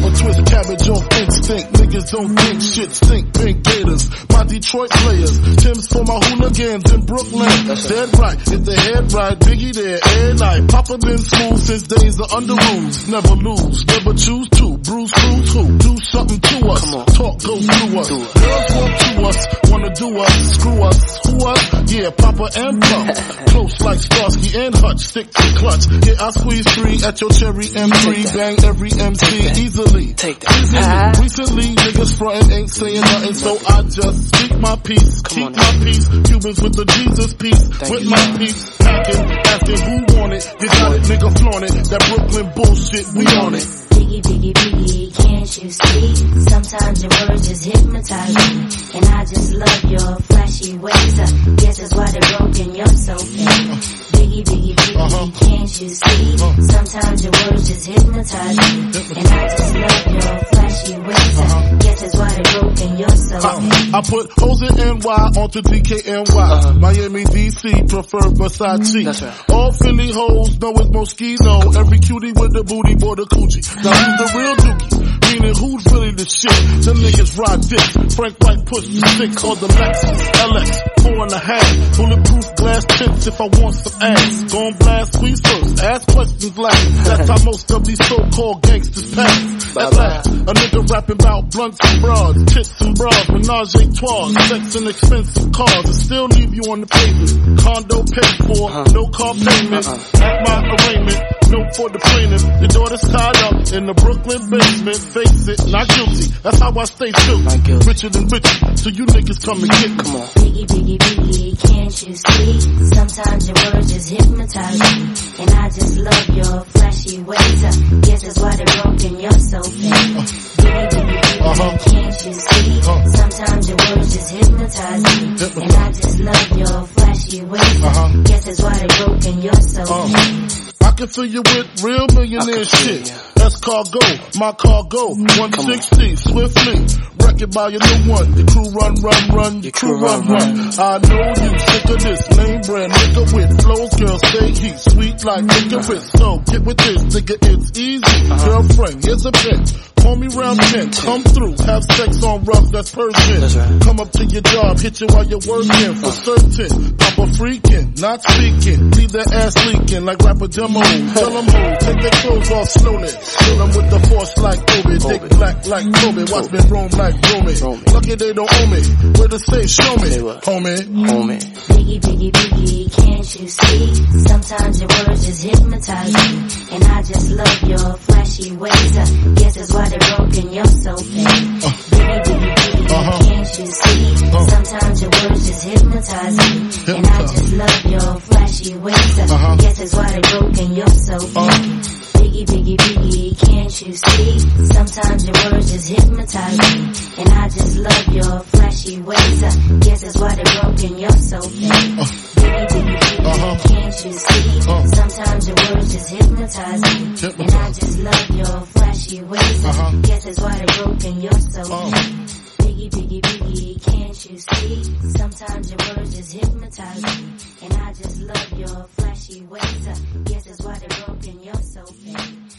I'ma twist cabbage on instinct. Niggas don't think shit. Stink pink gators. My Detroit players. Tim's for my hooligans in Brooklyn. Dead right. Hit the head right. Biggie there. Air night. Papa been school since days of under rules. Never lose. Never choose to. Bruce Bruce who? Do something to us. Talk go through us. Girls want to us. Wanna do us. Screw us. Who us? Yeah, Papa and Pup. Close like Starsky and Hutch, stick to clutch. Yeah, I squeeze three at your cherry M3. Bang every MC easily. Take that. Easily. Ah. Recently, niggas frontin' ain't saying nothing, so I just speak my peace. Come Keep on my peace. Cubans with the Jesus peace. Thank with you, my sir. peace. Packing, asking who want it. You got it, nigga flaunt it. That Brooklyn bullshit, we on it. Biggie, biggie, biggie, can't you see? Sometimes your words just hypnotize me. And I just love your you see? Sometimes your words just hypnotize me. And I just love your flashy ways. I guess that's why they're broken, you're so. Uh, I put hoes in NY onto DKNY. Miami, DC, prefer Versace. That's right. All Philly hoes know it's Moschino. Every cutie with the booty, boy, the coochie. Now who's the real dookie? Meaning who's really the shit? Them niggas ride dick. Frank White push the stick on the Lexus LX. Four and a half. Bulletproof glass tips if I want some ass. Gon' blast squeeze first. Ask questions last. That's how most of these so-called gangsters pass. At last, a nigga rapping about blunts and bras, tits and bras, menage a trois, sex and expensive cars, I still leave you on the pavement. Condo paid for, uh-huh. no car payment. Uh-huh. At my for the plaintiff. Your daughter's tied up in the Brooklyn basement. Face it, not guilty. That's how I stay true. Richer than richer, so you niggas come and get me. Come on. Biggie, biggie, biggie, can't you see? Sometimes your words just hypnotize me. And I just love your flashy ways. I guess that's why they're broken, you're so fake. Biggie, biggie, biggie, Uh-huh. can't you see? Sometimes your words just hypnotize me. And I just love your flashy ways. I Uh-huh. guess that's why they're broken, you're so fake. I can fill you with real millionaire I can feel shit. That's cargo, my cargo, 160, swiftly. Wreck it by your new one. Your crew run, run, run, your crew run, run. I know you sick of this name brand nigga with flows, girl, stay heat, sweet like licorice. So get with this, nigga, it's easy. Uh-huh. Girlfriend, here's a bitch. Call me round 10, come through, have sex on rough, that's Persian. Come up to your job, hit you while you're working, uh-huh. for certain. Papa freaking, not speaking, leave that ass leaking like rapper demo. Tell them ho, take their clothes off slowly. Fill them with the force like Kobe, dick black like Kobe, watch me roam like Romy. Romy. Lucky they don't owe me, where to say show me, Say what? homie. Homie. Biggie, biggie, biggie, can't you see? Sometimes your words just hypnotize me. And I just love your flashy ways. I guess that's why they're broken, you're so fake. And I just love your flashy ways. I Uh-huh. guess that's why they're broken, you're so fake. Biggie, biggie, biggie, can't you see? Sometimes your words just hypnotize me. And I just love your flashy ways. I guess that's why they're broken, you're so fake. Biggie, biggie, biggie, Uh-huh. can't you see? Sometimes your words just hypnotize me. And I just love your flashy ways. Uh-huh. guess that's why they're broken, you're so Uh. Words just hypnotize me. And I just love your flashy ways. I guess that's why they're broken, you're so fake.